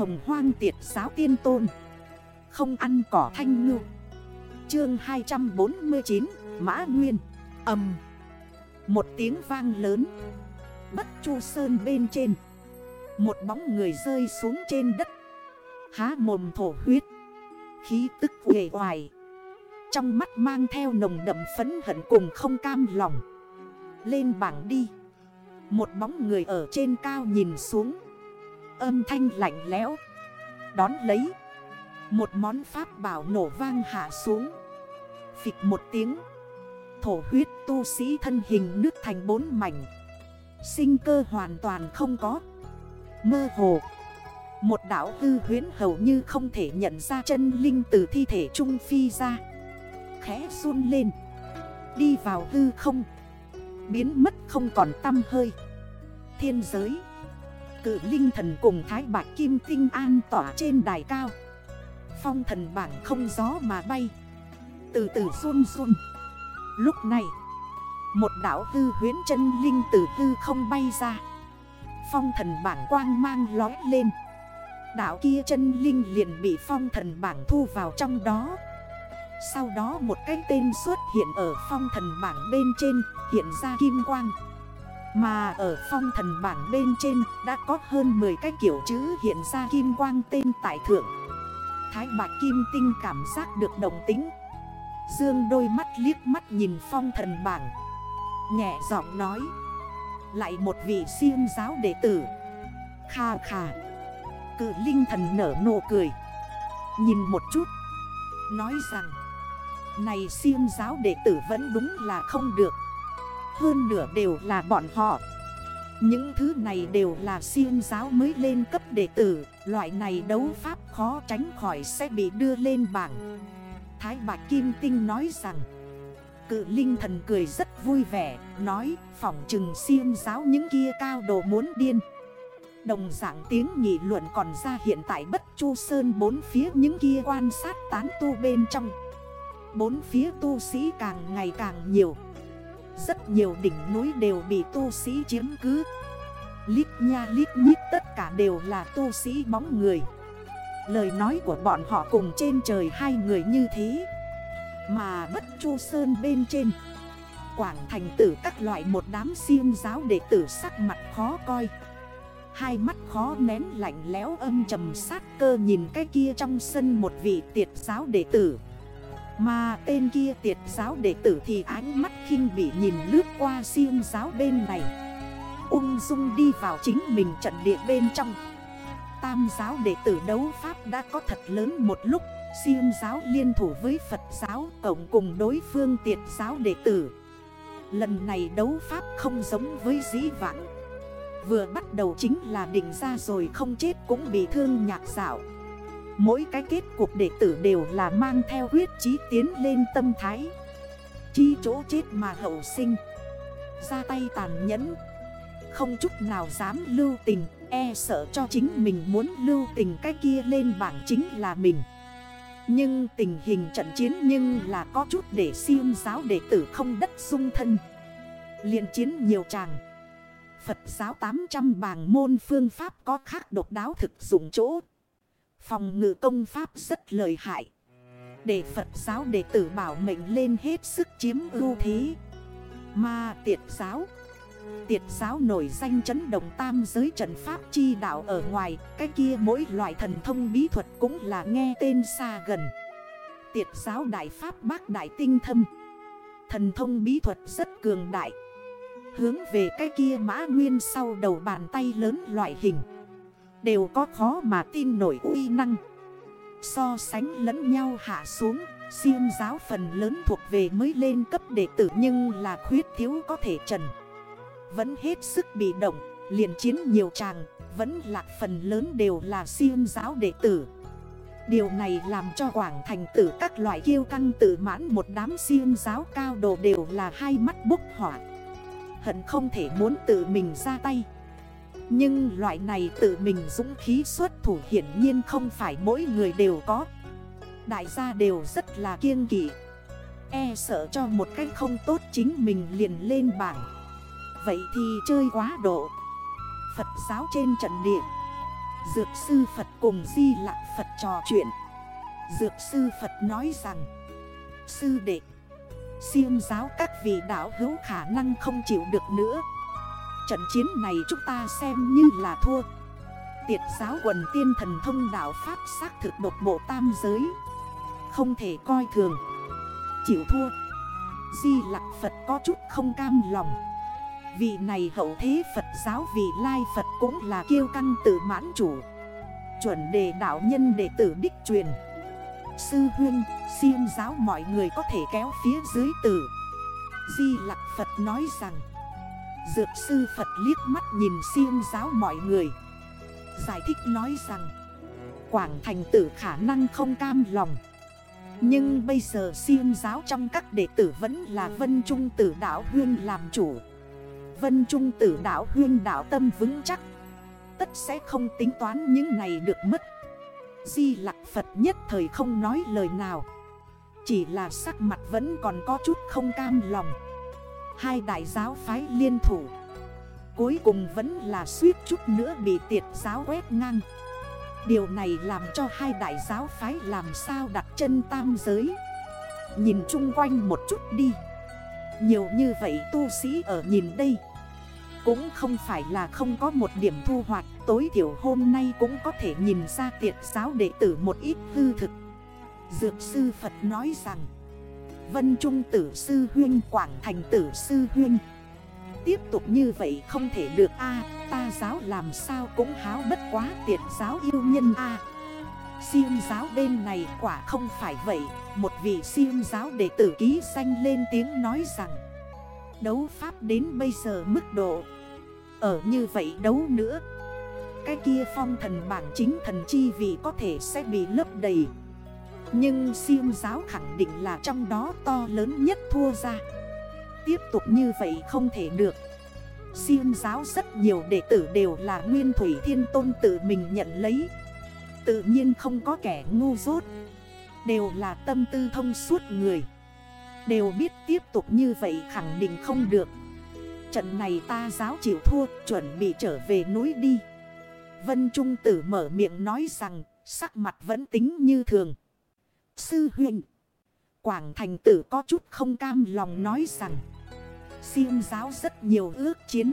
hồng hoang tiệt giáo tiên tôn. Không ăn cỏ thanh ngư. Chương 249 Mã Nguyên. Âm Một tiếng vang lớn. Bất chu sơn bên trên. Một bóng người rơi xuống trên đất. Há mồm thổ huyết. Khí tức uể hoài Trong mắt mang theo nồng đậm phấn hận cùng không cam lòng. Lên bảng đi. Một bóng người ở trên cao nhìn xuống. Âm thanh lạnh lẽo. Đón lấy, Một món pháp bảo nổ vang hạ xuống. Phịch một tiếng, Thổ huyết tu sĩ thân hình nước thành bốn mảnh. Sinh cơ hoàn toàn không có. Mơ hồ, Một đảo hư huyến hầu như không thể nhận ra chân linh từ thi thể trung phi ra. Khẽ run lên, Đi vào hư không. Biến mất không còn tâm hơi. Thiên giới Cự linh thần cùng thái bạc kim tinh an tỏa trên đài cao. Phong thần bảng không gió mà bay. Từ từ run run. Lúc này, Một đảo hư huyến chân linh từ hư không bay ra. Phong thần bảng quang mang lói lên. Đảo kia chân linh liền bị phong thần bảng thu vào trong đó. Sau đó một cái tên xuất hiện ở phong thần bảng bên trên, Hiện ra kim quang. Mà ở phong thần bảng bên trên đã có hơn 10 cái kiểu chữ hiện ra kim quang tên tại thượng. Thái bạc kim tinh cảm giác được đồng tính. Dương đôi mắt liếc mắt nhìn phong thần bảng. Nhẹ giọng nói. Lại một vị siêu giáo đệ tử. Kha kha. Cự linh thần nở nụ cười. Nhìn một chút. Nói rằng. Này siêu giáo đệ tử vẫn đúng là không được. Hơn nửa đều là bọn họ. Những thứ này đều là siêu giáo mới lên cấp đệ tử. Loại này đấu pháp khó tránh khỏi sẽ bị đưa lên bảng. Thái Bạch Kim Tinh nói rằng, Cự linh thần cười rất vui vẻ, Nói, phỏng trừng siêu giáo những kia cao đồ muốn điên. Đồng dạng tiếng nghị luận còn ra hiện tại Bất Chu Sơn bốn phía những kia quan sát tán tu bên trong. Bốn phía tu sĩ càng ngày càng nhiều. Rất nhiều đỉnh núi đều bị tu sĩ chiếm cứ. Lít nha lít nhít tất cả đều là tu sĩ bóng người. Lời nói của bọn họ cùng trên trời hai người như thế. Mà bất chu sơn bên trên, Quảng thành tử các loại một đám siêu giáo đệ tử sắc mặt khó coi. Hai mắt khó nén lạnh lẽo âm trầm sát cơ nhìn cái kia trong sân một vị tiệt giáo đệ tử. Mà tên kia tiệt giáo đệ tử thì ánh mắt khinh bị nhìn lướt qua siêng giáo bên này. Ung dung đi vào chính mình trận địa bên trong. Tam giáo đệ tử đấu Pháp đã có thật lớn một lúc Siêng giáo liên thủ với Phật giáo Cộng cùng đối phương tiệt giáo đệ tử. Lần này đấu Pháp không giống với dĩ vãng. Vừa bắt đầu chính là định ra rồi không chết cũng bị thương nhạc dạo. Mỗi cái kết cuộc đệ tử đều là mang theo huyết chí tiến lên tâm thái. Chi chỗ chết mà hậu sinh. Ra tay tàn nhẫn. Không chút nào dám lưu tình E sợ cho chính mình muốn lưu tình cái kia lên bảng chính là mình. Nhưng tình hình trận chiến nhưng là có chút để siêu giáo đệ tử không đất sung thân. Liền chiến nhiều chàng. Phật giáo 800 bảng môn phương pháp có khác độc đáo thực dụng chỗ. Phòng ngự công pháp rất lợi hại. Để Phật giáo đệ tử bảo mệnh lên hết sức chiếm ưu thế. Mà tiệt giáo. Tiệt giáo nổi danh chấn động tam giới trận pháp chi đạo ở ngoài. Cái kia mỗi loại thần thông bí thuật cũng là nghe tên xa gần. Tiệt giáo đại pháp bác đại tinh thâm. Thần thông bí thuật rất cường đại. Hướng về cái kia mã nguyên sau đầu bàn tay lớn loại hình. Đều có khó mà tin nổi uy năng. So sánh lẫn nhau hạ xuống, Siêu giáo phần lớn thuộc về mới lên cấp đệ tử Nhưng là khuyết thiếu có thể trần. Vẫn hết sức bị động, liền chiến nhiều chàng Vẫn lạc phần lớn đều là siêu giáo đệ tử. Điều này làm cho Quảng Thành tử các loại kiêu căng tự mãn một đám siêng giáo cao đồ đều là hai mắt bốc hỏa. Hận không thể muốn tự mình ra tay. Nhưng loại này tự mình dũng khí xuất thủ hiển nhiên không phải mỗi người đều có. Đại gia đều rất là kiêng kỷ E sợ cho một cách không tốt chính mình liền lên bảng. Vậy thì chơi quá độ. Phật giáo trên trận địa. Dược sư Phật cùng Di Lạc Phật trò chuyện. Dược sư Phật nói rằng, Sư đệ Siêng giáo các vị đạo hữu khả năng không chịu được nữa. Trận chiến này chúng ta xem như là thua. Tiệt giáo quần tiên thần thông đạo Pháp xác thực độc bộ tam giới. Không thể coi thường. Chịu thua. Di lặc Phật có chút không cam lòng. Vị này hậu thế Phật giáo vị lai Phật cũng là kiêu căng tự mãn chủ. Chuẩn đề đạo nhân đệ tử đích truyền. Sư huyên, siêng giáo mọi người có thể kéo phía dưới tử Di lặc Phật nói rằng Dược sư Phật liếc mắt nhìn siêng giáo mọi người. Giải thích nói rằng, Quảng thành tử khả năng không cam lòng. Nhưng bây giờ siêng giáo trong các đệ tử vẫn là Vân Trung tử đạo huyên làm chủ. Vân Trung tử đạo huyên đạo tâm vững chắc. Tất sẽ không tính toán những này được mất. Di lặc Phật nhất thời không nói lời nào. Chỉ là sắc mặt vẫn còn có chút không cam lòng. Hai đại giáo phái liên thủ. Cuối cùng vẫn là suýt chút nữa bị tiệt giáo quét ngang. Điều này làm cho hai đại giáo phái làm sao đặt chân tam giới. Nhìn chung quanh một chút đi. Nhiều như vậy tu sĩ ở nhìn đây. Cũng không phải là không có một điểm thu hoạch. Tối thiểu hôm nay cũng có thể nhìn ra tiệt giáo đệ tử một ít hư thực. Dược sư Phật nói rằng Vân Trung tử sư huyên, Quảng Thành tử sư huyên. Tiếp tục như vậy không thể được a, Ta giáo làm sao cũng háo bất quá tiệt giáo yêu nhân a. Siêu giáo bên này quả không phải vậy, Một vị siêu giáo đệ tử ký xanh lên tiếng nói rằng, Đấu pháp đến bây giờ mức độ Ở như vậy đấu nữa. Cái kia phong thần bảng chính thần chi vì có thể sẽ bị lấp đầy. Nhưng siêng giáo khẳng định là trong đó to lớn nhất thua ra. Tiếp tục như vậy không thể được. Siêng giáo rất nhiều đệ tử đều là nguyên thủy thiên tôn tự mình nhận lấy. Tự nhiên không có kẻ ngu dốt. Đều là tâm tư thông suốt người. Đều biết tiếp tục như vậy khẳng định không được. Trận này ta giáo chịu thua, chuẩn bị trở về núi đi. Vân Trung Tử mở miệng nói rằng, sắc mặt vẫn tính như thường. Sư huyện Quảng Thành Tử có chút không cam lòng nói rằng Siêng giáo rất nhiều ước chiến,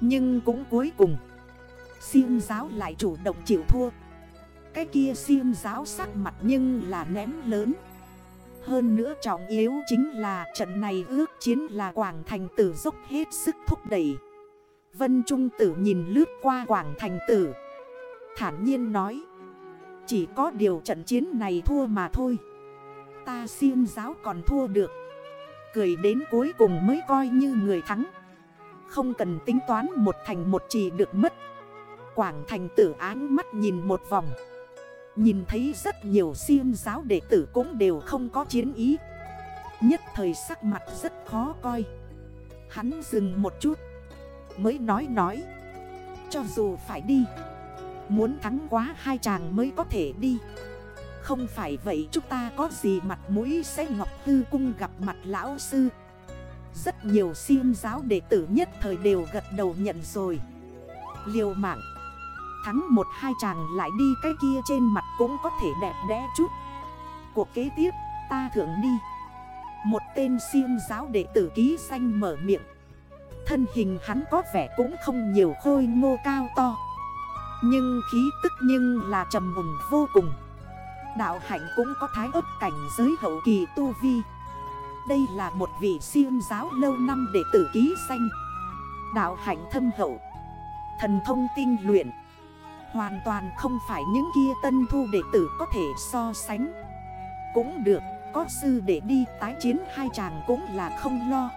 Nhưng cũng cuối cùng Siêng giáo lại chủ động chịu thua. Cái kia siêng giáo sắc mặt nhưng là ném lớn. Hơn nữa trọng yếu chính là trận này ước chiến là Quảng Thành Tử dốc hết sức thúc đẩy. Vân Trung Tử nhìn lướt qua Quảng Thành Tử, Thản nhiên nói chỉ có điều trận chiến này thua mà thôi. Ta siêng giáo còn thua được. Cười đến cuối cùng mới coi như người thắng. Không cần tính toán một thành một chỉ được mất. Quảng thành tử áng mắt nhìn một vòng. Nhìn thấy rất nhiều siêng giáo đệ tử cũng đều không có chiến ý. Nhất thời sắc mặt rất khó coi. Hắn dừng một chút. Mới nói nói. Cho dù phải đi. Muốn thắng quá hai chàng mới có thể đi. Không phải vậy chúng ta có gì mặt mũi sẽ Ngọc hư Cung gặp mặt lão sư. Rất nhiều siêm giáo đệ tử nhất thời đều gật đầu nhận rồi. Liều mạng. Thắng một hai chàng lại đi cái kia trên mặt cũng có thể đẹp đẽ chút. Cuộc kế tiếp, ta thưởng đi. Một tên siêm giáo đệ tử ký xanh mở miệng. Thân hình hắn có vẻ cũng không nhiều khôi ngô cao to. Nhưng khí tức nhưng là trầm mùng vô cùng. Đạo hạnh cũng có thái ớt cảnh giới hậu kỳ tu vi. Đây là một vị siêu giáo lâu năm đệ tử ký xanh Đạo hạnh thâm hậu Thần thông tinh luyện. Hoàn toàn không phải những kia tân thu đệ tử có thể so sánh. Cũng được, có sư để đi tái chiến hai chàng cũng là không lo.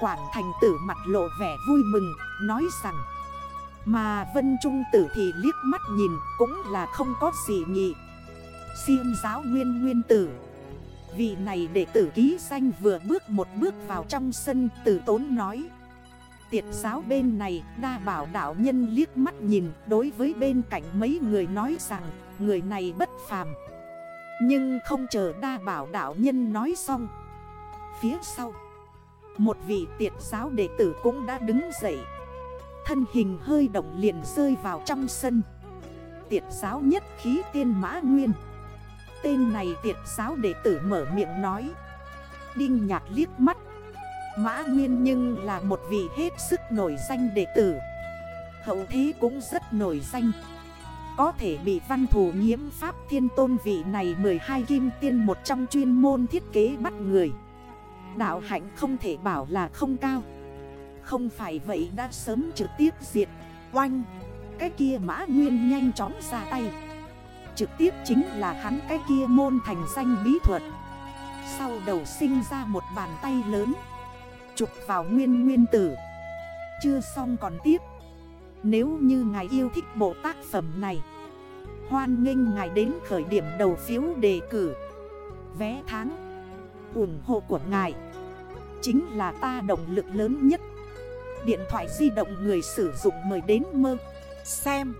Quảng thành tử mặt lộ vẻ vui mừng, nói rằng mà Vân Trung tử thì liếc mắt nhìn cũng là không có gì nhị Xuyên giáo nguyên nguyên tử. Vị này đệ tử ký danh vừa bước một bước vào trong sân tử tốn nói. Tiệt giáo bên này, đa bảo đạo nhân liếc mắt nhìn Đối với bên cạnh mấy người nói rằng, người này bất phàm. Nhưng không chờ đa bảo đạo nhân nói xong. Phía sau, Một vị tiệt giáo đệ tử cũng đã đứng dậy. Thân hình hơi động liền rơi vào trong sân. Tiệt giáo nhất khí tiên mã nguyên. Tên này tiệt giáo đệ tử mở miệng nói. Đinh nhạc liếc mắt. Mã Nguyên nhưng là một vị hết sức nổi danh đệ tử. Hậu thế cũng rất nổi danh. Có thể bị văn thủ nhiễm pháp thiên tôn vị này 12 kim tiên một trong chuyên môn thiết kế bắt người. Đạo hạnh không thể bảo là không cao. Không phải vậy đã sớm trực tiếp diệt. Oanh, Cái kia mã nguyên nhanh chóng ra tay. Trực tiếp chính là hắn cái kia môn thành danh bí thuật. Sau đầu sinh ra một bàn tay lớn. Chụp vào nguyên nguyên tử. Chưa xong còn tiếp. Nếu như ngài yêu thích bộ tác phẩm này, Hoan nghênh ngài đến khởi điểm đầu phiếu đề cử. Vé tháng ủng hộ của ngài Chính là ta động lực lớn nhất. Điện thoại di động người sử dụng mời đến mơ. Xem.